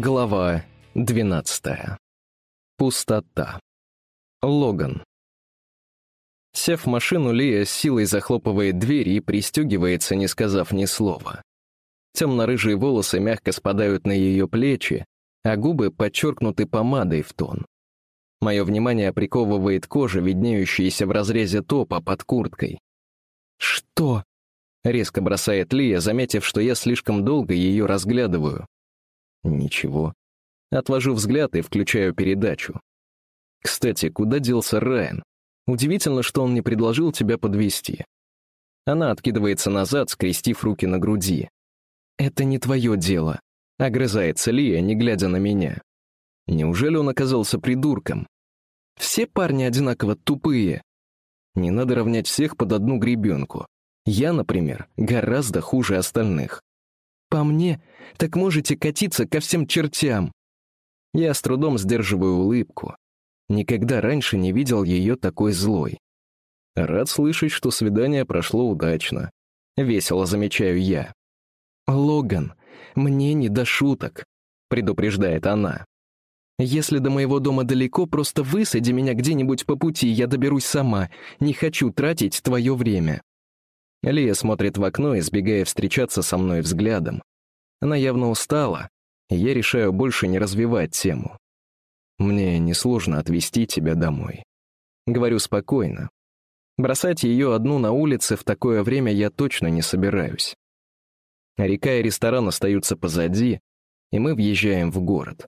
Глава 12. Пустота. Логан. Сев в машину, Лия силой захлопывает дверь и пристегивается, не сказав ни слова. Темно-рыжие волосы мягко спадают на ее плечи, а губы подчеркнуты помадой в тон. Мое внимание приковывает кожа, виднеющаяся в разрезе топа под курткой. «Что?» — резко бросает Лия, заметив, что я слишком долго ее разглядываю. Ничего. Отвожу взгляд и включаю передачу. Кстати, куда делся Райан? Удивительно, что он не предложил тебя подвести. Она откидывается назад, скрестив руки на груди. «Это не твое дело», — огрызается Лия, не глядя на меня. Неужели он оказался придурком? Все парни одинаково тупые. Не надо равнять всех под одну гребенку. Я, например, гораздо хуже остальных. По мне, так можете катиться ко всем чертям. Я с трудом сдерживаю улыбку. Никогда раньше не видел ее такой злой. Рад слышать, что свидание прошло удачно. Весело замечаю я. «Логан, мне не до шуток», — предупреждает она. «Если до моего дома далеко, просто высади меня где-нибудь по пути, я доберусь сама. Не хочу тратить твое время». Лия смотрит в окно, избегая встречаться со мной взглядом. Она явно устала, и я решаю больше не развивать тему. Мне несложно отвезти тебя домой. Говорю спокойно. Бросать ее одну на улице в такое время я точно не собираюсь. Река и ресторан остаются позади, и мы въезжаем в город.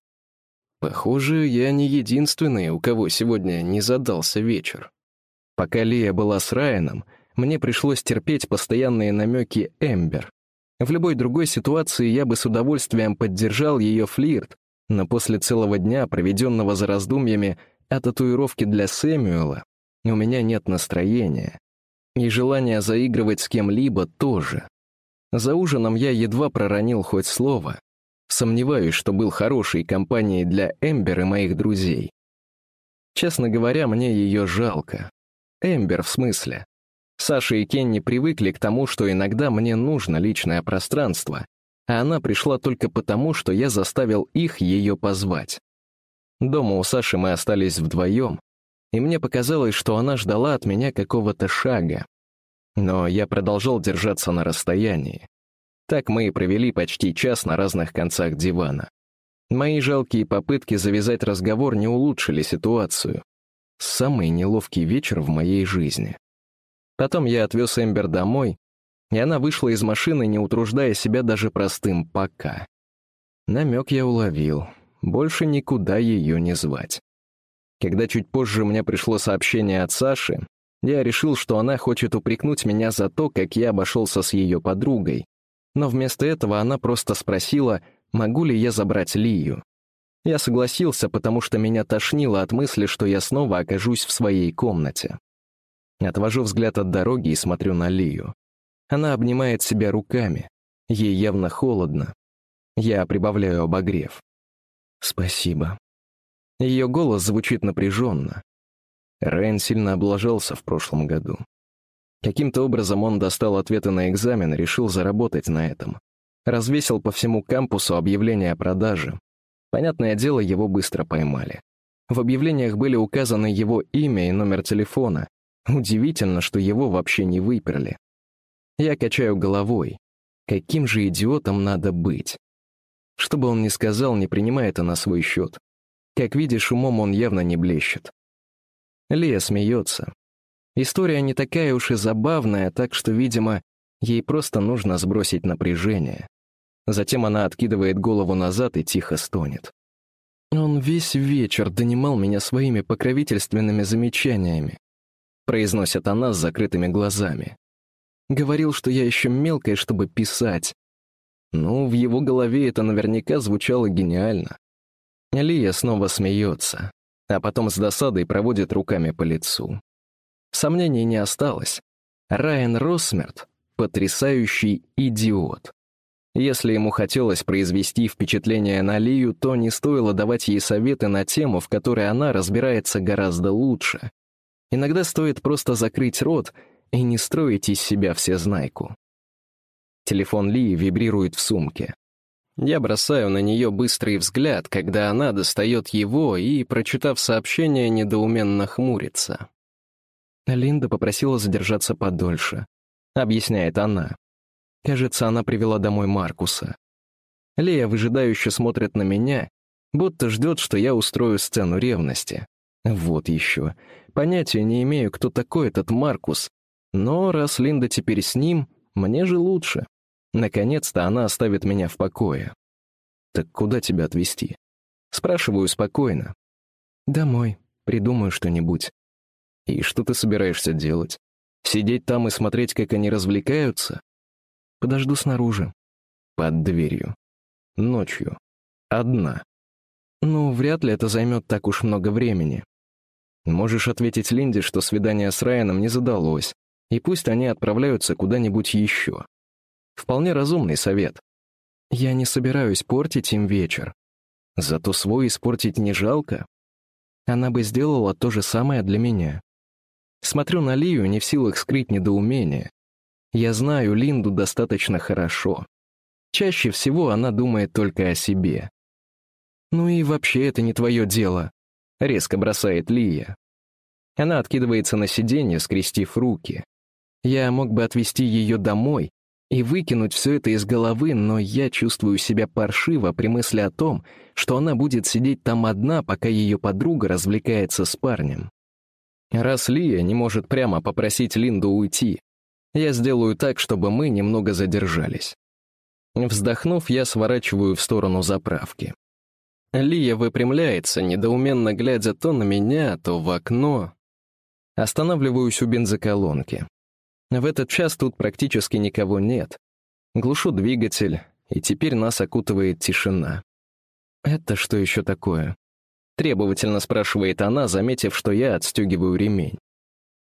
Похоже, я не единственный, у кого сегодня не задался вечер. Пока Лия была с Райаном, мне пришлось терпеть постоянные намеки Эмбер. В любой другой ситуации я бы с удовольствием поддержал ее флирт, но после целого дня, проведенного за раздумьями о татуировке для Сэмюэла, у меня нет настроения. И желания заигрывать с кем-либо тоже. За ужином я едва проронил хоть слово. Сомневаюсь, что был хорошей компанией для Эмбер и моих друзей. Честно говоря, мне ее жалко. Эмбер в смысле. Саша и Кенни привыкли к тому, что иногда мне нужно личное пространство, а она пришла только потому, что я заставил их ее позвать. Дома у Саши мы остались вдвоем, и мне показалось, что она ждала от меня какого-то шага. Но я продолжал держаться на расстоянии. Так мы и провели почти час на разных концах дивана. Мои жалкие попытки завязать разговор не улучшили ситуацию. Самый неловкий вечер в моей жизни. Потом я отвез Эмбер домой, и она вышла из машины, не утруждая себя даже простым «пока». Намек я уловил. Больше никуда ее не звать. Когда чуть позже мне пришло сообщение от Саши, я решил, что она хочет упрекнуть меня за то, как я обошелся с ее подругой. Но вместо этого она просто спросила, могу ли я забрать Лию. Я согласился, потому что меня тошнило от мысли, что я снова окажусь в своей комнате. Отвожу взгляд от дороги и смотрю на Лию. Она обнимает себя руками. Ей явно холодно. Я прибавляю обогрев. «Спасибо». Ее голос звучит напряженно. Райан сильно облажался в прошлом году. Каким-то образом он достал ответы на экзамен и решил заработать на этом. Развесил по всему кампусу объявления о продаже. Понятное дело, его быстро поймали. В объявлениях были указаны его имя и номер телефона, Удивительно, что его вообще не выперли. Я качаю головой. Каким же идиотом надо быть? Что бы он ни сказал, не принимай это на свой счет. Как видишь, умом он явно не блещет. Лия смеется. История не такая уж и забавная, так что, видимо, ей просто нужно сбросить напряжение. Затем она откидывает голову назад и тихо стонет. Он весь вечер донимал меня своими покровительственными замечаниями произносит она с закрытыми глазами. Говорил, что я еще мелкая, чтобы писать. Ну, в его голове это наверняка звучало гениально. Лия снова смеется, а потом с досадой проводит руками по лицу. Сомнений не осталось. Райан Росмерт — потрясающий идиот. Если ему хотелось произвести впечатление на Лию, то не стоило давать ей советы на тему, в которой она разбирается гораздо лучше. Иногда стоит просто закрыть рот и не строить из себя всезнайку. Телефон Ли вибрирует в сумке. Я бросаю на нее быстрый взгляд, когда она достает его и, прочитав сообщение, недоуменно хмурится. Линда попросила задержаться подольше, объясняет она. Кажется, она привела домой Маркуса. Лея выжидающе смотрит на меня, будто ждет, что я устрою сцену ревности. Вот еще. Понятия не имею, кто такой этот Маркус, но раз Линда теперь с ним, мне же лучше. Наконец-то она оставит меня в покое. «Так куда тебя отвезти?» Спрашиваю спокойно. «Домой. Придумаю что-нибудь». «И что ты собираешься делать? Сидеть там и смотреть, как они развлекаются?» «Подожду снаружи». «Под дверью. Ночью. Одна». «Ну, вряд ли это займет так уж много времени». Можешь ответить Линде, что свидание с Райаном не задалось, и пусть они отправляются куда-нибудь еще. Вполне разумный совет. Я не собираюсь портить им вечер. Зато свой испортить не жалко. Она бы сделала то же самое для меня. Смотрю на Лию, не в силах скрыть недоумение. Я знаю Линду достаточно хорошо. Чаще всего она думает только о себе. «Ну и вообще это не твое дело», — резко бросает Лия. Она откидывается на сиденье, скрестив руки. Я мог бы отвезти ее домой и выкинуть все это из головы, но я чувствую себя паршиво при мысли о том, что она будет сидеть там одна, пока ее подруга развлекается с парнем. Раз Лия не может прямо попросить Линду уйти, я сделаю так, чтобы мы немного задержались. Вздохнув, я сворачиваю в сторону заправки. Лия выпрямляется, недоуменно глядя то на меня, то в окно. Останавливаюсь у бензоколонки. В этот час тут практически никого нет. Глушу двигатель, и теперь нас окутывает тишина. «Это что еще такое?» Требовательно спрашивает она, заметив, что я отстегиваю ремень.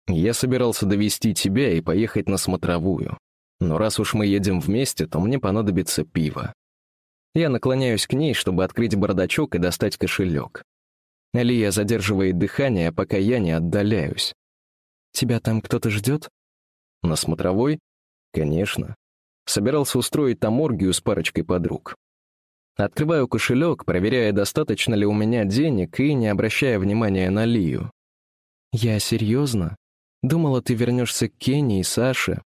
«Я собирался довести тебя и поехать на смотровую. Но раз уж мы едем вместе, то мне понадобится пиво». Я наклоняюсь к ней, чтобы открыть бардачок и достать кошелек. Лия задерживает дыхание, пока я не отдаляюсь. «Тебя там кто-то ждет?» На смотровой? Конечно. Собирался устроить там оргию с парочкой подруг. Открываю кошелек, проверяя, достаточно ли у меня денег, и не обращая внимания на Лию. «Я серьезно? Думала, ты вернешься к Кенни и Саше».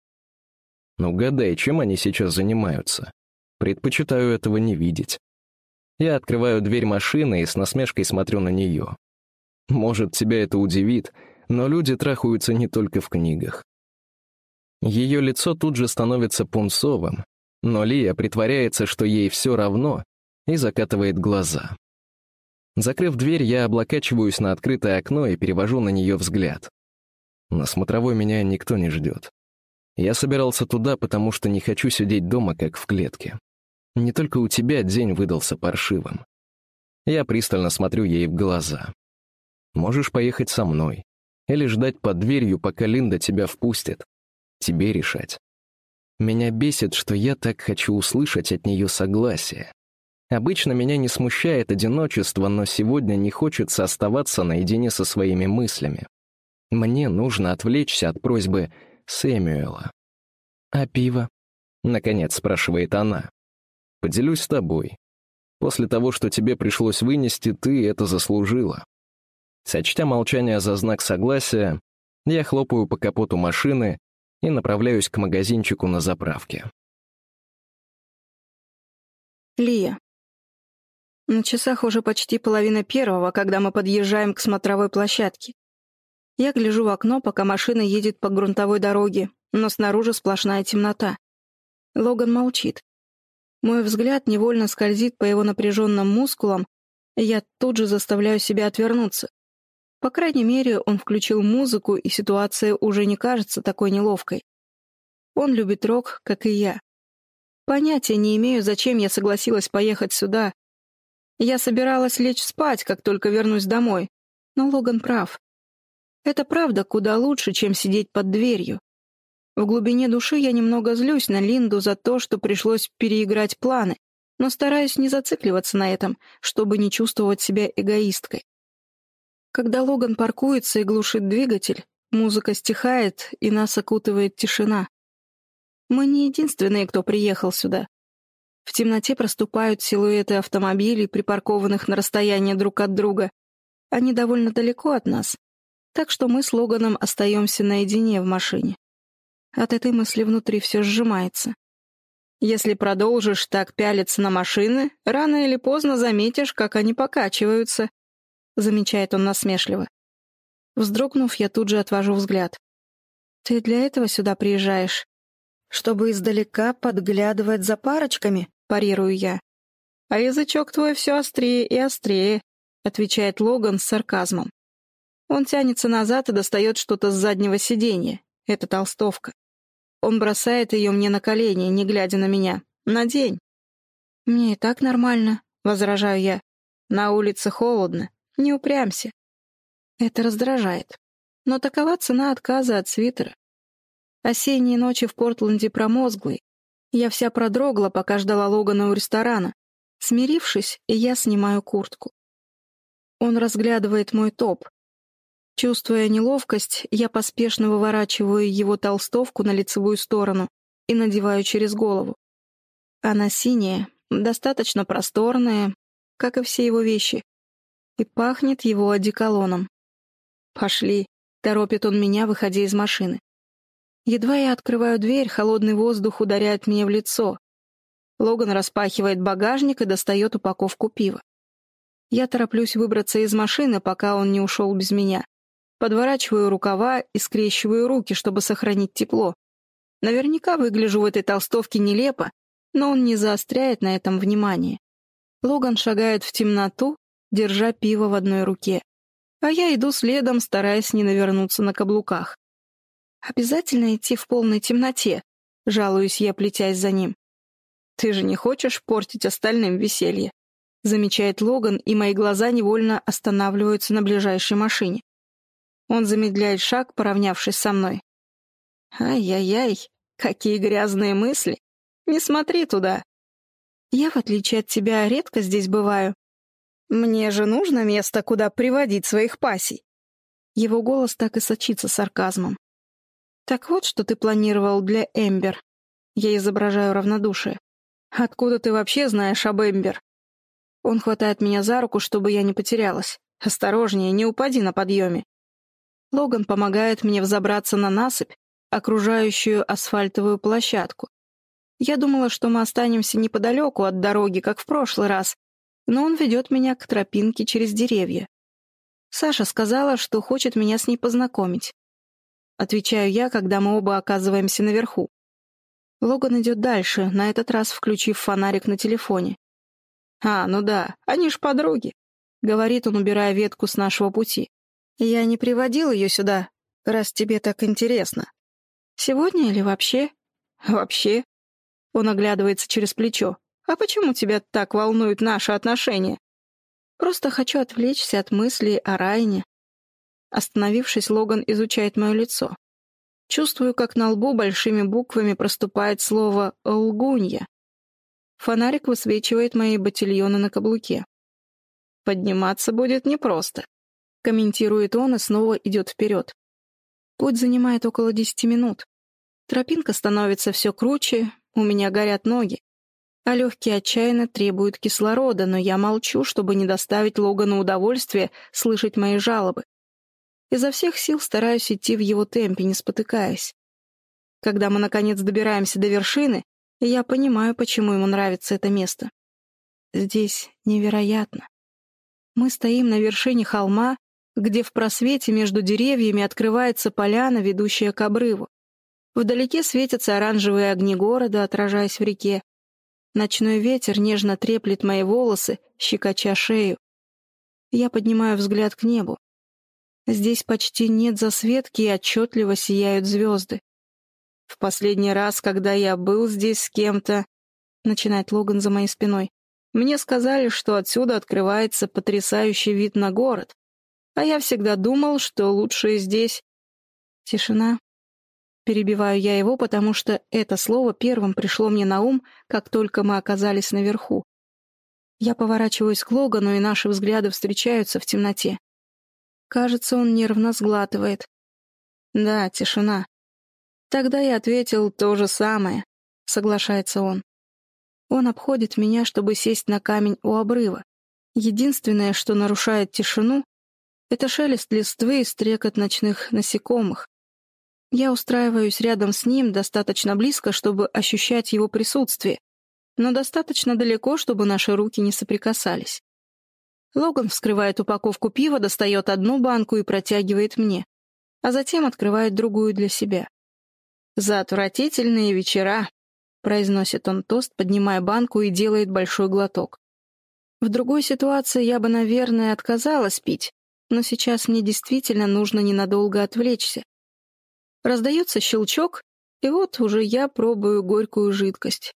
«Ну, гадай, чем они сейчас занимаются? Предпочитаю этого не видеть». Я открываю дверь машины и с насмешкой смотрю на нее. Может, тебя это удивит, но люди трахаются не только в книгах. Ее лицо тут же становится пунцовым, но Лия притворяется, что ей все равно, и закатывает глаза. Закрыв дверь, я облокачиваюсь на открытое окно и перевожу на нее взгляд. На смотровой меня никто не ждет. Я собирался туда, потому что не хочу сидеть дома, как в клетке. Не только у тебя день выдался паршивым. Я пристально смотрю ей в глаза. Можешь поехать со мной. Или ждать под дверью, пока Линда тебя впустит. Тебе решать. Меня бесит, что я так хочу услышать от нее согласие. Обычно меня не смущает одиночество, но сегодня не хочется оставаться наедине со своими мыслями. Мне нужно отвлечься от просьбы Сэмюэла. «А пиво?» — наконец спрашивает она. «Поделюсь с тобой. После того, что тебе пришлось вынести, ты это заслужила». Сочтя молчание за знак согласия, я хлопаю по капоту машины и направляюсь к магазинчику на заправке. Лия. На часах уже почти половина первого, когда мы подъезжаем к смотровой площадке. Я гляжу в окно, пока машина едет по грунтовой дороге, но снаружи сплошная темнота. Логан молчит. Мой взгляд невольно скользит по его напряженным мускулам, и я тут же заставляю себя отвернуться. По крайней мере, он включил музыку, и ситуация уже не кажется такой неловкой. Он любит рок, как и я. Понятия не имею, зачем я согласилась поехать сюда. Я собиралась лечь спать, как только вернусь домой. Но Логан прав. Это правда куда лучше, чем сидеть под дверью. В глубине души я немного злюсь на Линду за то, что пришлось переиграть планы, но стараюсь не зацикливаться на этом, чтобы не чувствовать себя эгоисткой. Когда Логан паркуется и глушит двигатель, музыка стихает, и нас окутывает тишина. Мы не единственные, кто приехал сюда. В темноте проступают силуэты автомобилей, припаркованных на расстоянии друг от друга. Они довольно далеко от нас, так что мы с Логаном остаемся наедине в машине. От этой мысли внутри все сжимается. Если продолжишь так пялиться на машины, рано или поздно заметишь, как они покачиваются, замечает он насмешливо. Вздрогнув, я тут же отвожу взгляд. Ты для этого сюда приезжаешь? Чтобы издалека подглядывать за парочками, парирую я. А язычок твой все острее и острее, отвечает Логан с сарказмом. Он тянется назад и достает что-то с заднего сиденья. Это толстовка. Он бросает ее мне на колени, не глядя на меня. «Надень». «Мне и так нормально», — возражаю я. «На улице холодно. Не упрямься». Это раздражает. Но такова цена отказа от свитера. Осенние ночи в Портленде промозглые. Я вся продрогла, пока ждала Логана у ресторана. Смирившись, я снимаю куртку. Он разглядывает мой топ, Чувствуя неловкость, я поспешно выворачиваю его толстовку на лицевую сторону и надеваю через голову. Она синяя, достаточно просторная, как и все его вещи, и пахнет его одеколоном. «Пошли», — торопит он меня, выходя из машины. Едва я открываю дверь, холодный воздух ударяет мне в лицо. Логан распахивает багажник и достает упаковку пива. Я тороплюсь выбраться из машины, пока он не ушел без меня. Подворачиваю рукава и скрещиваю руки, чтобы сохранить тепло. Наверняка выгляжу в этой толстовке нелепо, но он не заостряет на этом внимание. Логан шагает в темноту, держа пиво в одной руке. А я иду следом, стараясь не навернуться на каблуках. «Обязательно идти в полной темноте», — жалуюсь я, плетясь за ним. «Ты же не хочешь портить остальным веселье?» — замечает Логан, и мои глаза невольно останавливаются на ближайшей машине. Он замедляет шаг, поравнявшись со мной. «Ай-яй-яй, какие грязные мысли! Не смотри туда!» «Я, в отличие от тебя, редко здесь бываю. Мне же нужно место, куда приводить своих пасей!» Его голос так и сочится сарказмом. «Так вот, что ты планировал для Эмбер». Я изображаю равнодушие. «Откуда ты вообще знаешь об Эмбер?» Он хватает меня за руку, чтобы я не потерялась. «Осторожнее, не упади на подъеме». Логан помогает мне взобраться на насыпь, окружающую асфальтовую площадку. Я думала, что мы останемся неподалеку от дороги, как в прошлый раз, но он ведет меня к тропинке через деревья. Саша сказала, что хочет меня с ней познакомить. Отвечаю я, когда мы оба оказываемся наверху. Логан идет дальше, на этот раз включив фонарик на телефоне. «А, ну да, они ж подруги», — говорит он, убирая ветку с нашего пути. Я не приводил ее сюда, раз тебе так интересно. Сегодня или вообще? Вообще. Он оглядывается через плечо. А почему тебя так волнуют наши отношения? Просто хочу отвлечься от мыслей о Райне. Остановившись, Логан изучает мое лицо. Чувствую, как на лбу большими буквами проступает слово «лгунья». Фонарик высвечивает мои ботильоны на каблуке. Подниматься будет непросто. Комментирует он и снова идет вперед. Путь занимает около десяти минут. Тропинка становится все круче, у меня горят ноги. А легкие отчаянно требуют кислорода, но я молчу, чтобы не доставить Логану удовольствие слышать мои жалобы. Изо всех сил стараюсь идти в его темпе, не спотыкаясь. Когда мы, наконец, добираемся до вершины, я понимаю, почему ему нравится это место. Здесь невероятно. Мы стоим на вершине холма, где в просвете между деревьями открывается поляна, ведущая к обрыву. Вдалеке светятся оранжевые огни города, отражаясь в реке. Ночной ветер нежно треплет мои волосы, щекоча шею. Я поднимаю взгляд к небу. Здесь почти нет засветки и отчетливо сияют звезды. В последний раз, когда я был здесь с кем-то, начинает Логан за моей спиной, мне сказали, что отсюда открывается потрясающий вид на город. А я всегда думал, что лучшее здесь... Тишина. Перебиваю я его, потому что это слово первым пришло мне на ум, как только мы оказались наверху. Я поворачиваюсь к Логану, и наши взгляды встречаются в темноте. Кажется, он нервно сглатывает. Да, тишина. Тогда я ответил то же самое, соглашается он. Он обходит меня, чтобы сесть на камень у обрыва. Единственное, что нарушает тишину, это шелест листвы и стрекот ночных насекомых. Я устраиваюсь рядом с ним достаточно близко, чтобы ощущать его присутствие, но достаточно далеко, чтобы наши руки не соприкасались. Логан вскрывает упаковку пива, достает одну банку и протягивает мне, а затем открывает другую для себя. «За отвратительные вечера», — произносит он тост, поднимая банку и делает большой глоток. В другой ситуации я бы, наверное, отказалась пить, но сейчас мне действительно нужно ненадолго отвлечься. Раздается щелчок, и вот уже я пробую горькую жидкость.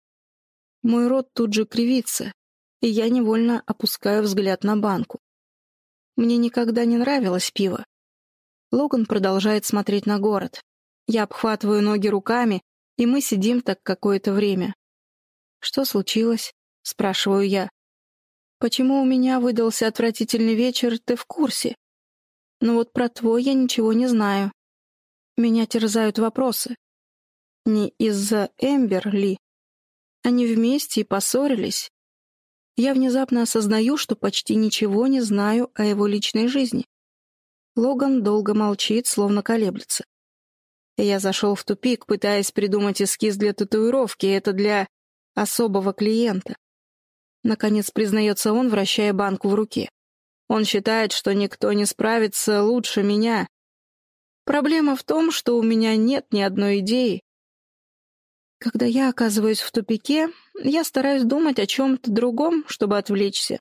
Мой рот тут же кривится, и я невольно опускаю взгляд на банку. Мне никогда не нравилось пиво. Логан продолжает смотреть на город. Я обхватываю ноги руками, и мы сидим так какое-то время. «Что случилось?» — спрашиваю я. «Почему у меня выдался отвратительный вечер, ты в курсе? Но вот про твой я ничего не знаю. Меня терзают вопросы. Не из-за Эмбер ли? Они вместе и поссорились. Я внезапно осознаю, что почти ничего не знаю о его личной жизни. Логан долго молчит, словно колеблется. Я зашел в тупик, пытаясь придумать эскиз для татуировки, это для особого клиента. Наконец признается он, вращая банку в руке. Он считает, что никто не справится лучше меня. Проблема в том, что у меня нет ни одной идеи. Когда я оказываюсь в тупике, я стараюсь думать о чем-то другом, чтобы отвлечься.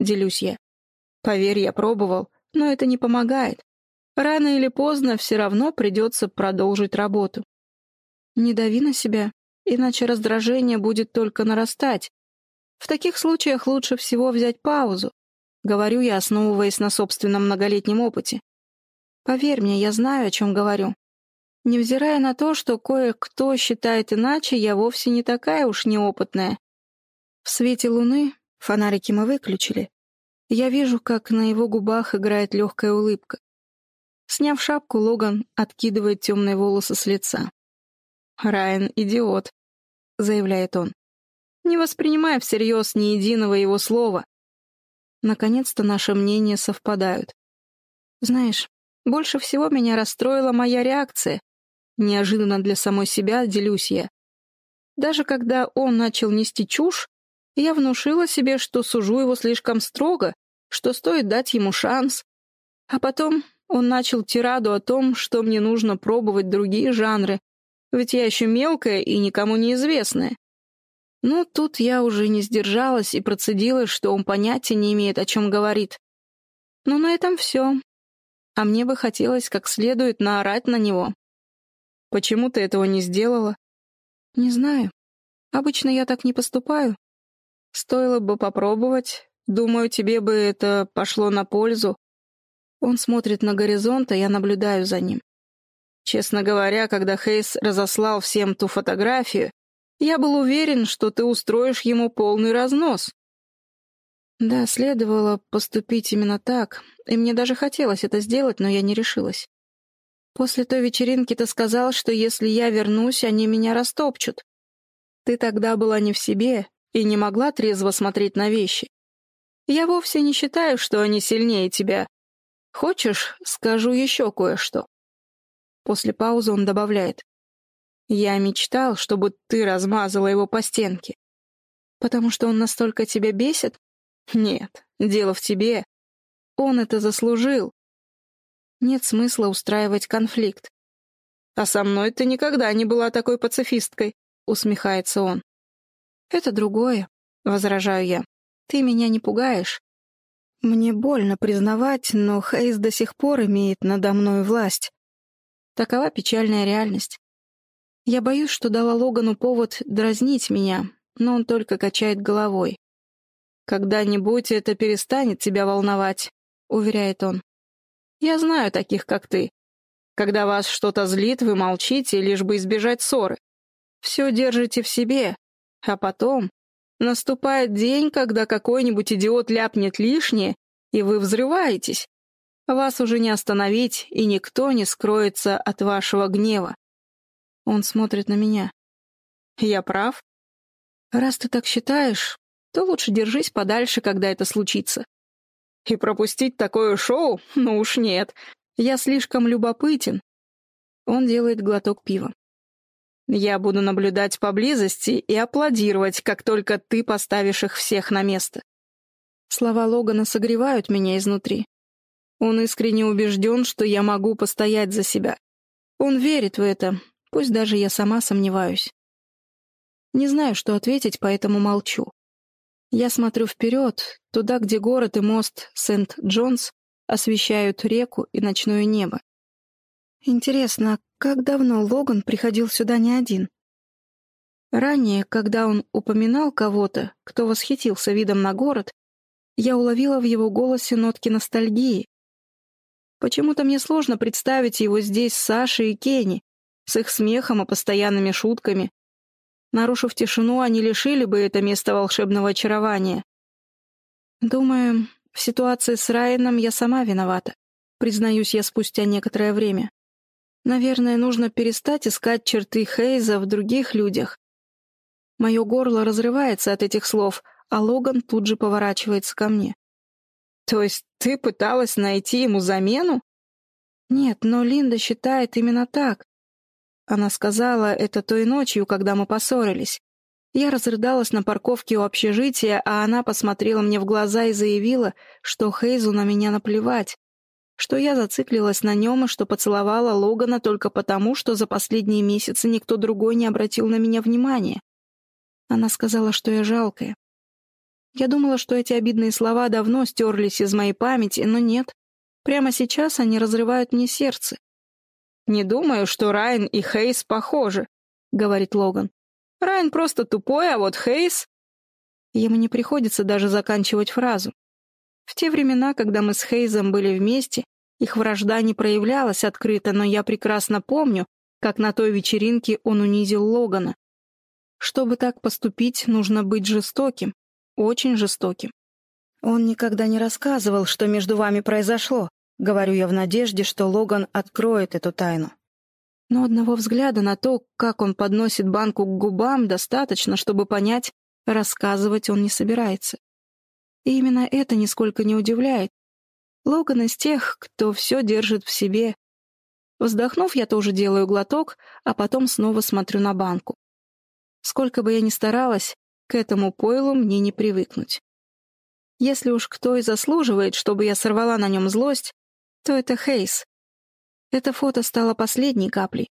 Делюсь я. Поверь, я пробовал, но это не помогает. Рано или поздно все равно придется продолжить работу. Не дави на себя, иначе раздражение будет только нарастать. В таких случаях лучше всего взять паузу. Говорю я, основываясь на собственном многолетнем опыте. Поверь мне, я знаю, о чем говорю. Невзирая на то, что кое-кто считает иначе, я вовсе не такая уж неопытная. В свете луны, фонарики мы выключили, я вижу, как на его губах играет легкая улыбка. Сняв шапку, Логан откидывает темные волосы с лица. «Райан — идиот», — заявляет он. «Не воспринимая всерьез ни единого его слова». Наконец-то наши мнения совпадают. Знаешь, больше всего меня расстроила моя реакция. Неожиданно для самой себя делюсь я. Даже когда он начал нести чушь, я внушила себе, что сужу его слишком строго, что стоит дать ему шанс. А потом он начал тираду о том, что мне нужно пробовать другие жанры, ведь я еще мелкая и никому не известная. Ну, тут я уже не сдержалась и процедила, что он понятия не имеет, о чем говорит. Но на этом все. А мне бы хотелось как следует наорать на него. Почему ты этого не сделала? Не знаю. Обычно я так не поступаю. Стоило бы попробовать. Думаю, тебе бы это пошло на пользу. Он смотрит на горизонт, а я наблюдаю за ним. Честно говоря, когда Хейс разослал всем ту фотографию, я был уверен, что ты устроишь ему полный разнос. Да, следовало поступить именно так, и мне даже хотелось это сделать, но я не решилась. После той вечеринки ты сказал, что если я вернусь, они меня растопчут. Ты тогда была не в себе и не могла трезво смотреть на вещи. Я вовсе не считаю, что они сильнее тебя. Хочешь, скажу еще кое-что?» После паузы он добавляет. «Я мечтал, чтобы ты размазала его по стенке. Потому что он настолько тебя бесит? Нет, дело в тебе. Он это заслужил. Нет смысла устраивать конфликт. «А со мной ты никогда не была такой пацифисткой», — усмехается он. «Это другое», — возражаю я. «Ты меня не пугаешь. Мне больно признавать, но Хейс до сих пор имеет надо мной власть. Такова печальная реальность. Я боюсь, что дала Логану повод дразнить меня, но он только качает головой. «Когда-нибудь это перестанет тебя волновать», — уверяет он. Я знаю таких, как ты. Когда вас что-то злит, вы молчите, лишь бы избежать ссоры. Все держите в себе, а потом наступает день, когда какой-нибудь идиот ляпнет лишнее, и вы взрываетесь. Вас уже не остановить, и никто не скроется от вашего гнева. Он смотрит на меня. Я прав? «Раз ты так считаешь, то лучше держись подальше, когда это случится». «И пропустить такое шоу? Ну уж нет. Я слишком любопытен». Он делает глоток пива. «Я буду наблюдать поблизости и аплодировать, как только ты поставишь их всех на место». Слова Логана согревают меня изнутри. Он искренне убежден, что я могу постоять за себя. Он верит в это, пусть даже я сама сомневаюсь. Не знаю, что ответить, поэтому молчу. Я смотрю вперед, туда, где город и мост Сент-Джонс освещают реку и ночное небо. Интересно, как давно Логан приходил сюда не один? Ранее, когда он упоминал кого-то, кто восхитился видом на город, я уловила в его голосе нотки ностальгии, Почему-то мне сложно представить его здесь с Сашей и Кенни, с их смехом и постоянными шутками. Нарушив тишину, они лишили бы это место волшебного очарования. Думаю, в ситуации с Райаном я сама виновата, признаюсь я спустя некоторое время. Наверное, нужно перестать искать черты Хейза в других людях. Мое горло разрывается от этих слов, а Логан тут же поворачивается ко мне. То есть ты пыталась найти ему замену? Нет, но Линда считает именно так. Она сказала это той ночью, когда мы поссорились. Я разрыдалась на парковке у общежития, а она посмотрела мне в глаза и заявила, что Хейзу на меня наплевать, что я зациклилась на нем и что поцеловала Логана только потому, что за последние месяцы никто другой не обратил на меня внимания. Она сказала, что я жалкая. Я думала, что эти обидные слова давно стерлись из моей памяти, но нет. Прямо сейчас они разрывают мне сердце. «Не думаю, что Райан и Хейс похожи», — говорит Логан. «Райан просто тупой, а вот Хейс...» Ему не приходится даже заканчивать фразу. В те времена, когда мы с Хейзом были вместе, их вражда не проявлялась открыто, но я прекрасно помню, как на той вечеринке он унизил Логана. Чтобы так поступить, нужно быть жестоким, очень жестоким. Он никогда не рассказывал, что между вами произошло, говорю я в надежде, что Логан откроет эту тайну. Но одного взгляда на то, как он подносит банку к губам, достаточно, чтобы понять, рассказывать он не собирается. И именно это нисколько не удивляет. Логан из тех, кто все держит в себе. Вздохнув, я тоже делаю глоток, а потом снова смотрю на банку. Сколько бы я ни старалась, к этому пойлу мне не привыкнуть. Если уж кто и заслуживает, чтобы я сорвала на нем злость, то это Хейс. Это фото стало последней каплей.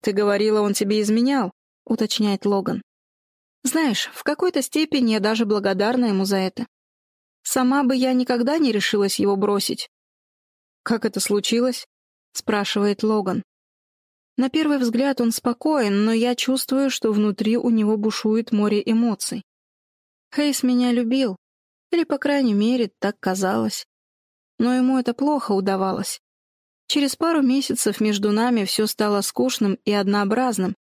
«Ты говорила, он тебе изменял», — уточняет Логан. «Знаешь, в какой-то степени я даже благодарна ему за это. Сама бы я никогда не решилась его бросить». «Как это случилось?» — спрашивает Логан. На первый взгляд он спокоен, но я чувствую, что внутри у него бушует море эмоций. Хейс меня любил, или, по крайней мере, так казалось. Но ему это плохо удавалось. Через пару месяцев между нами все стало скучным и однообразным.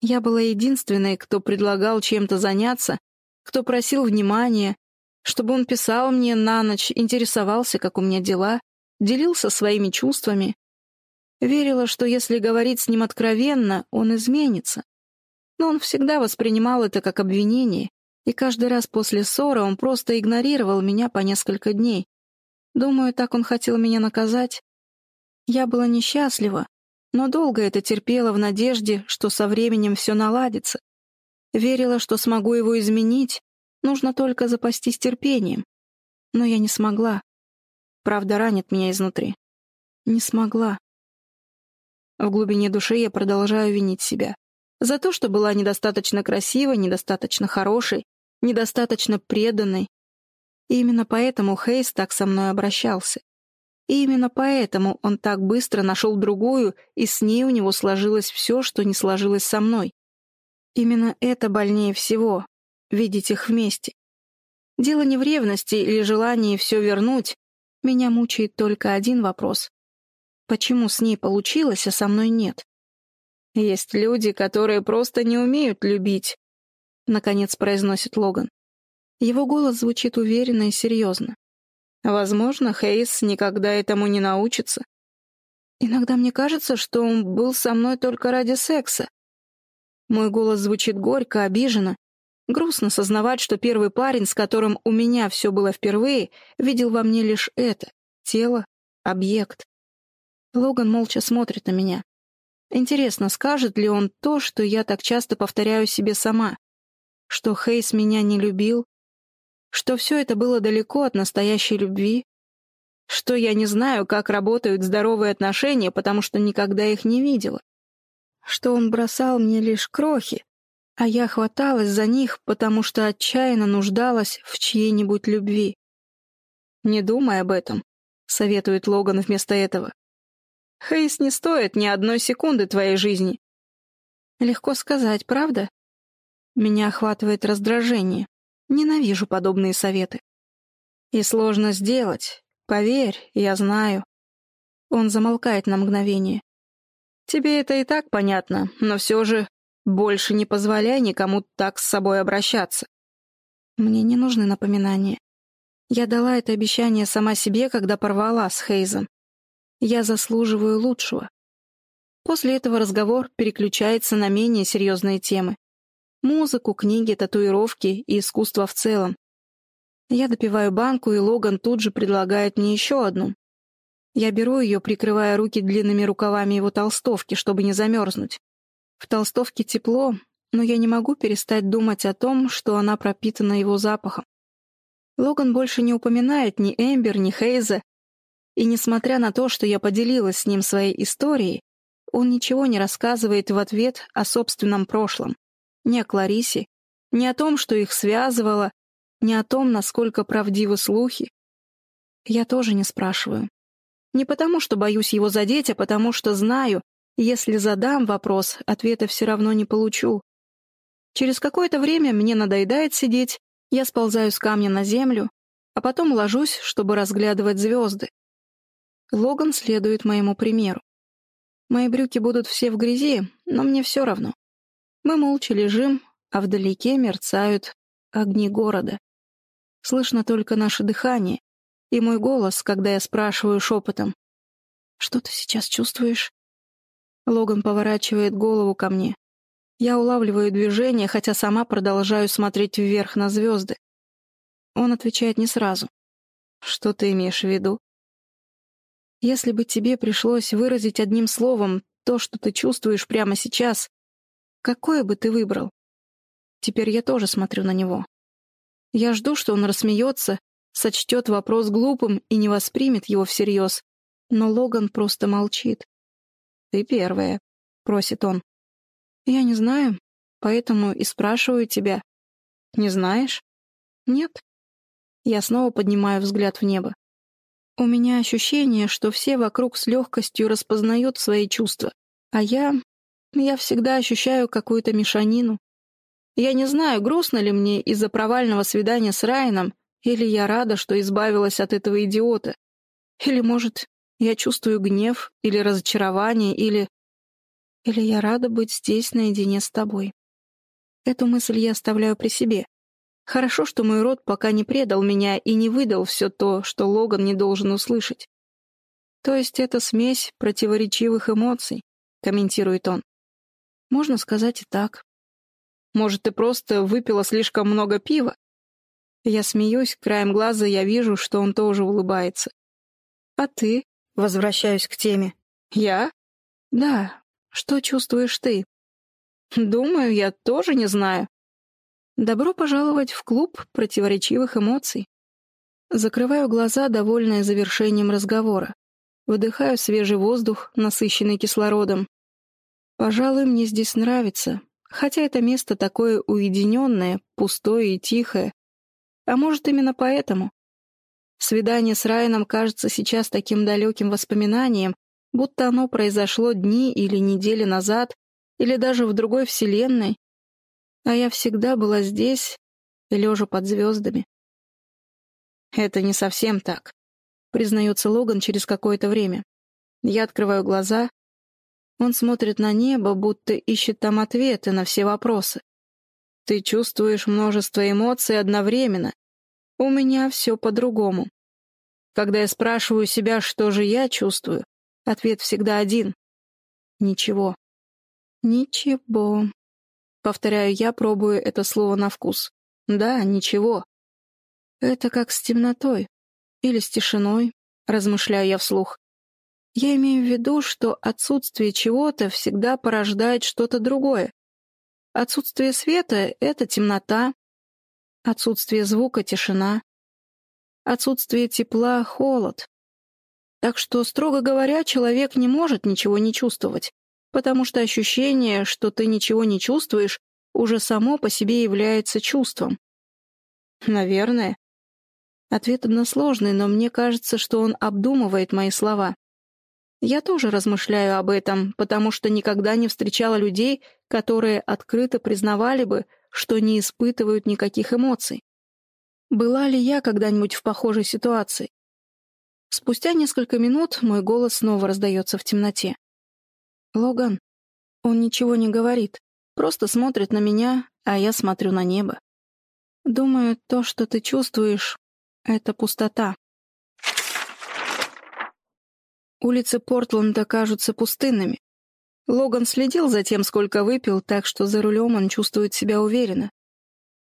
Я была единственной, кто предлагал чем-то заняться, кто просил внимания, чтобы он писал мне на ночь, интересовался, как у меня дела, делился своими чувствами, Верила, что если говорить с ним откровенно, он изменится. Но он всегда воспринимал это как обвинение, и каждый раз после ссоры он просто игнорировал меня по несколько дней. Думаю, так он хотел меня наказать. Я была несчастлива, но долго это терпела в надежде, что со временем все наладится. Верила, что смогу его изменить, нужно только запастись терпением. Но я не смогла. Правда ранит меня изнутри. Не смогла. В глубине души я продолжаю винить себя. За то, что была недостаточно красивой, недостаточно хорошей, недостаточно преданной. И именно поэтому Хейс так со мной обращался. И именно поэтому он так быстро нашел другую, и с ней у него сложилось все, что не сложилось со мной. Именно это больнее всего — видеть их вместе. Дело не в ревности или желании все вернуть. Меня мучает только один вопрос. Почему с ней получилось, а со мной нет? Есть люди, которые просто не умеют любить, — наконец произносит Логан. Его голос звучит уверенно и серьезно. Возможно, Хейс никогда этому не научится. Иногда мне кажется, что он был со мной только ради секса. Мой голос звучит горько, обиженно. Грустно сознавать, что первый парень, с которым у меня все было впервые, видел во мне лишь это — тело, объект. Логан молча смотрит на меня. Интересно, скажет ли он то, что я так часто повторяю себе сама? Что Хейс меня не любил? Что все это было далеко от настоящей любви? Что я не знаю, как работают здоровые отношения, потому что никогда их не видела? Что он бросал мне лишь крохи, а я хваталась за них, потому что отчаянно нуждалась в чьей-нибудь любви? «Не думай об этом», — советует Логан вместо этого. Хейс не стоит ни одной секунды твоей жизни. Легко сказать, правда? Меня охватывает раздражение. Ненавижу подобные советы. И сложно сделать. Поверь, я знаю. Он замолкает на мгновение. Тебе это и так понятно, но все же больше не позволяй никому так с собой обращаться. Мне не нужны напоминания. Я дала это обещание сама себе, когда порвала с Хейзом. Я заслуживаю лучшего. После этого разговор переключается на менее серьезные темы. Музыку, книги, татуировки и искусство в целом. Я допиваю банку, и Логан тут же предлагает мне еще одну. Я беру ее, прикрывая руки длинными рукавами его толстовки, чтобы не замерзнуть. В толстовке тепло, но я не могу перестать думать о том, что она пропитана его запахом. Логан больше не упоминает ни Эмбер, ни Хейза, и несмотря на то, что я поделилась с ним своей историей, он ничего не рассказывает в ответ о собственном прошлом. Ни о Кларисе, ни о том, что их связывало, ни о том, насколько правдивы слухи. Я тоже не спрашиваю. Не потому, что боюсь его задеть, а потому, что знаю, если задам вопрос, ответа все равно не получу. Через какое-то время мне надоедает сидеть, я сползаю с камня на землю, а потом ложусь, чтобы разглядывать звезды. Логан следует моему примеру. Мои брюки будут все в грязи, но мне все равно. Мы молча лежим, а вдалеке мерцают огни города. Слышно только наше дыхание и мой голос, когда я спрашиваю шепотом. «Что ты сейчас чувствуешь?» Логан поворачивает голову ко мне. Я улавливаю движение, хотя сама продолжаю смотреть вверх на звезды. Он отвечает не сразу. «Что ты имеешь в виду?» Если бы тебе пришлось выразить одним словом то, что ты чувствуешь прямо сейчас, какое бы ты выбрал? Теперь я тоже смотрю на него. Я жду, что он рассмеется, сочтет вопрос глупым и не воспримет его всерьез, но Логан просто молчит. «Ты первая», — просит он. «Я не знаю, поэтому и спрашиваю тебя». «Не знаешь?» «Нет». Я снова поднимаю взгляд в небо. У меня ощущение, что все вокруг с легкостью распознают свои чувства, а я... я всегда ощущаю какую-то мешанину. Я не знаю, грустно ли мне из-за провального свидания с Райаном, или я рада, что избавилась от этого идиота. Или, может, я чувствую гнев, или разочарование, или... Или я рада быть здесь наедине с тобой. Эту мысль я оставляю при себе. Хорошо, что мой род пока не предал меня и не выдал все то, что Логан не должен услышать. То есть это смесь противоречивых эмоций, комментирует он. Можно сказать и так. Может, ты просто выпила слишком много пива? Я смеюсь, краем глаза я вижу, что он тоже улыбается. А ты? Возвращаюсь к теме. Я? Да. Что чувствуешь ты? Думаю, я тоже не знаю. Добро пожаловать в клуб противоречивых эмоций. Закрываю глаза, довольная завершением разговора. Выдыхаю свежий воздух, насыщенный кислородом. Пожалуй, мне здесь нравится, хотя это место такое уединенное, пустое и тихое. А может, именно поэтому? Свидание с Райаном кажется сейчас таким далеким воспоминанием, будто оно произошло дни или недели назад, или даже в другой вселенной, а я всегда была здесь, лежа под звездами. Это не совсем так, признается Логан через какое-то время. Я открываю глаза. Он смотрит на небо, будто ищет там ответы на все вопросы. Ты чувствуешь множество эмоций одновременно. У меня все по-другому. Когда я спрашиваю себя, что же я чувствую, ответ всегда один. Ничего. Ничего. Повторяю я, пробую это слово на вкус. Да, ничего. Это как с темнотой. Или с тишиной, размышляю я вслух. Я имею в виду, что отсутствие чего-то всегда порождает что-то другое. Отсутствие света — это темнота, отсутствие звука — тишина, отсутствие тепла — холод. Так что, строго говоря, человек не может ничего не чувствовать, потому что ощущение, что ты ничего не чувствуешь, уже само по себе является чувством. Наверное. Ответ односложный, но мне кажется, что он обдумывает мои слова. Я тоже размышляю об этом, потому что никогда не встречала людей, которые открыто признавали бы, что не испытывают никаких эмоций. Была ли я когда-нибудь в похожей ситуации? Спустя несколько минут мой голос снова раздается в темноте. «Логан». Он ничего не говорит, просто смотрит на меня, а я смотрю на небо. Думаю, то, что ты чувствуешь, — это пустота. Улицы Портленда кажутся пустынными. Логан следил за тем, сколько выпил, так что за рулем он чувствует себя уверенно.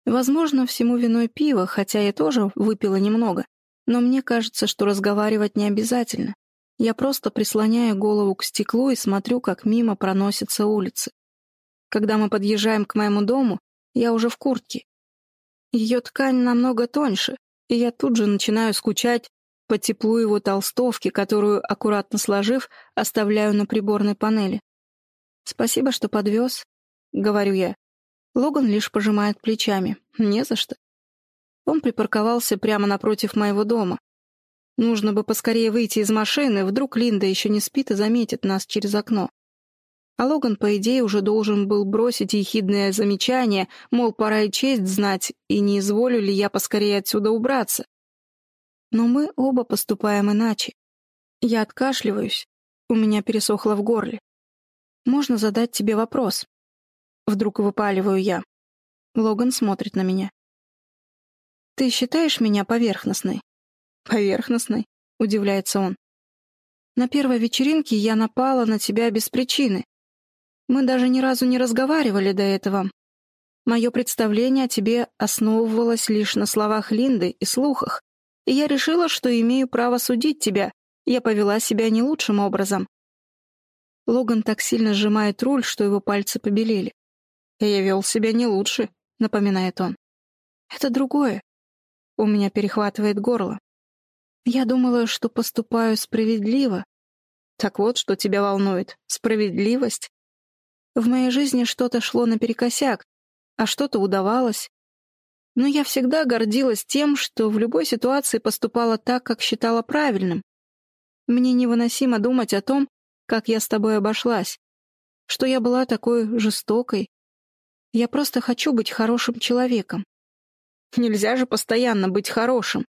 Возможно, всему виной пиво, хотя я тоже выпила немного. Но мне кажется, что разговаривать не обязательно. Я просто прислоняю голову к стеклу и смотрю, как мимо проносятся улицы. Когда мы подъезжаем к моему дому, я уже в куртке. Ее ткань намного тоньше, и я тут же начинаю скучать по теплу его толстовки, которую, аккуратно сложив, оставляю на приборной панели. «Спасибо, что подвез», — говорю я. Логан лишь пожимает плечами. «Не за что». Он припарковался прямо напротив моего дома. Нужно бы поскорее выйти из машины, вдруг Линда еще не спит и заметит нас через окно. А Логан, по идее, уже должен был бросить ехидное замечание, мол, пора и честь знать, и не изволю ли я поскорее отсюда убраться. Но мы оба поступаем иначе. Я откашливаюсь, у меня пересохло в горле. Можно задать тебе вопрос? Вдруг выпаливаю я. Логан смотрит на меня. Ты считаешь меня поверхностной? Поверхностной? Удивляется он. На первой вечеринке я напала на тебя без причины. Мы даже ни разу не разговаривали до этого. Мое представление о тебе основывалось лишь на словах Линды и слухах, и я решила, что имею право судить тебя. Я повела себя не лучшим образом. Логан так сильно сжимает руль, что его пальцы побелели. «Я вел себя не лучше», — напоминает он. «Это другое. У меня перехватывает горло. Я думала, что поступаю справедливо. Так вот, что тебя волнует. Справедливость? В моей жизни что-то шло наперекосяк, а что-то удавалось но я всегда гордилась тем, что в любой ситуации поступала так, как считала правильным. Мне невыносимо думать о том, как я с тобой обошлась, что я была такой жестокой. Я просто хочу быть хорошим человеком. Нельзя же постоянно быть хорошим.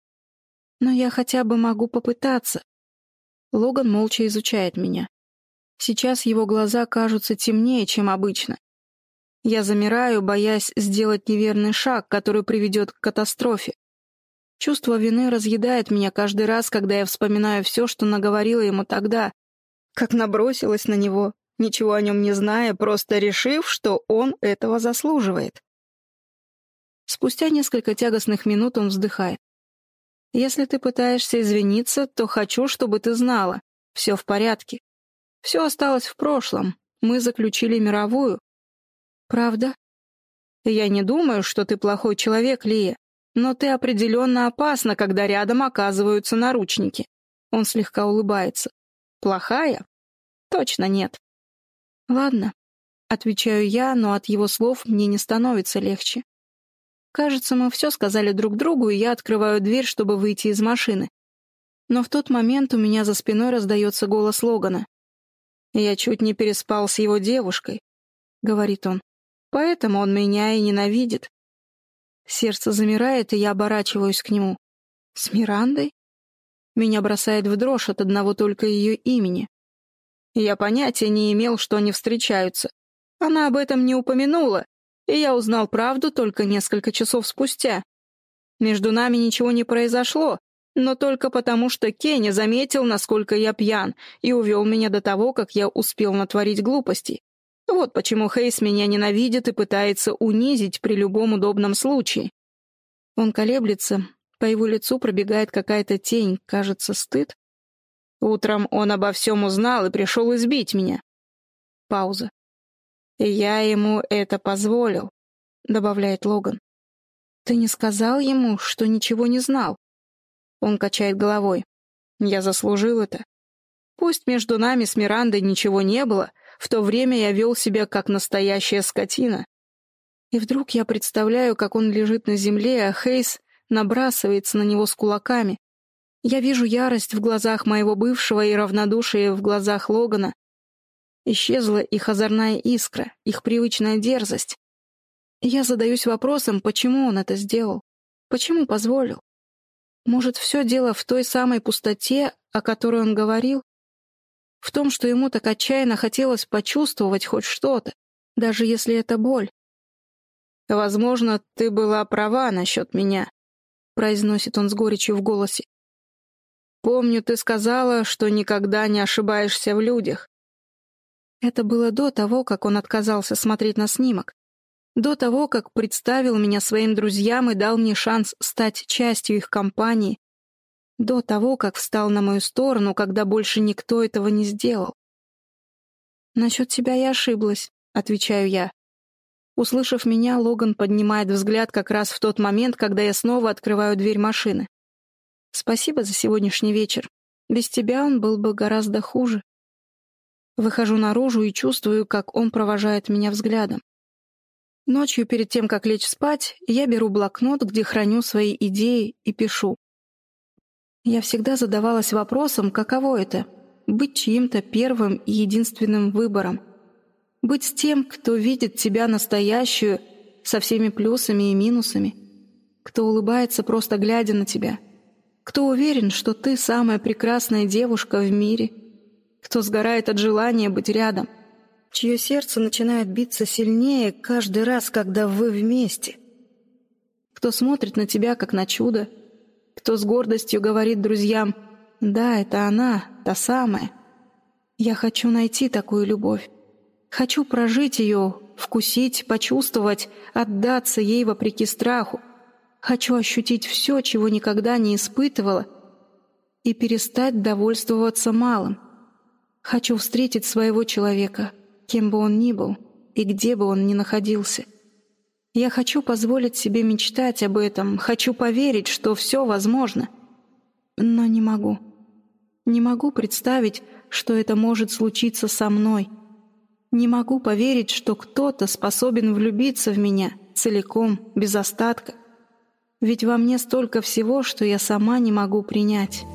Но я хотя бы могу попытаться. Логан молча изучает меня. Сейчас его глаза кажутся темнее, чем обычно. Я замираю, боясь сделать неверный шаг, который приведет к катастрофе. Чувство вины разъедает меня каждый раз, когда я вспоминаю все, что наговорила ему тогда, как набросилась на него, ничего о нем не зная, просто решив, что он этого заслуживает. Спустя несколько тягостных минут он вздыхает. «Если ты пытаешься извиниться, то хочу, чтобы ты знала. Все в порядке. Все осталось в прошлом. Мы заключили мировую. «Правда?» «Я не думаю, что ты плохой человек, Лия, но ты определенно опасна, когда рядом оказываются наручники». Он слегка улыбается. «Плохая?» «Точно нет». «Ладно», — отвечаю я, но от его слов мне не становится легче. Кажется, мы все сказали друг другу, и я открываю дверь, чтобы выйти из машины. Но в тот момент у меня за спиной раздается голос Логана. «Я чуть не переспал с его девушкой», — говорит он. Поэтому он меня и ненавидит. Сердце замирает, и я оборачиваюсь к нему. С Мирандой? Меня бросает в дрожь от одного только ее имени. Я понятия не имел, что они встречаются. Она об этом не упомянула, и я узнал правду только несколько часов спустя. Между нами ничего не произошло, но только потому, что Кенни заметил, насколько я пьян, и увел меня до того, как я успел натворить глупостей. Вот почему Хейс меня ненавидит и пытается унизить при любом удобном случае. Он колеблется, по его лицу пробегает какая-то тень, кажется, стыд. Утром он обо всем узнал и пришел избить меня. Пауза. Я ему это позволил, добавляет Логан. Ты не сказал ему, что ничего не знал? Он качает головой. Я заслужил это. Пусть между нами с Мирандой ничего не было, в то время я вел себя как настоящая скотина. И вдруг я представляю, как он лежит на земле, а Хейс набрасывается на него с кулаками. Я вижу ярость в глазах моего бывшего и равнодушие в глазах Логана. Исчезла их озорная искра, их привычная дерзость. я задаюсь вопросом, почему он это сделал? Почему позволил? Может, все дело в той самой пустоте, о которой он говорил? В том, что ему так отчаянно хотелось почувствовать хоть что-то, даже если это боль. «Возможно, ты была права насчет меня», — произносит он с горечью в голосе. «Помню, ты сказала, что никогда не ошибаешься в людях». Это было до того, как он отказался смотреть на снимок. До того, как представил меня своим друзьям и дал мне шанс стать частью их компании. До того, как встал на мою сторону, когда больше никто этого не сделал. «Насчет тебя я ошиблась», — отвечаю я. Услышав меня, Логан поднимает взгляд как раз в тот момент, когда я снова открываю дверь машины. «Спасибо за сегодняшний вечер. Без тебя он был бы гораздо хуже». Выхожу наружу и чувствую, как он провожает меня взглядом. Ночью, перед тем, как лечь спать, я беру блокнот, где храню свои идеи и пишу. Я всегда задавалась вопросом, каково это — быть чьим-то первым и единственным выбором. Быть с тем, кто видит тебя настоящую, со всеми плюсами и минусами. Кто улыбается, просто глядя на тебя. Кто уверен, что ты самая прекрасная девушка в мире. Кто сгорает от желания быть рядом — чье сердце начинает биться сильнее каждый раз, когда вы вместе. Кто смотрит на тебя, как на чудо. Кто с гордостью говорит друзьям «Да, это она, та самая». Я хочу найти такую любовь. Хочу прожить ее, вкусить, почувствовать, отдаться ей вопреки страху. Хочу ощутить все, чего никогда не испытывала, и перестать довольствоваться малым. Хочу встретить своего человека — кем бы он ни был и где бы он ни находился. Я хочу позволить себе мечтать об этом, хочу поверить, что все возможно, но не могу. Не могу представить, что это может случиться со мной. Не могу поверить, что кто-то способен влюбиться в меня целиком, без остатка. Ведь во мне столько всего, что я сама не могу принять».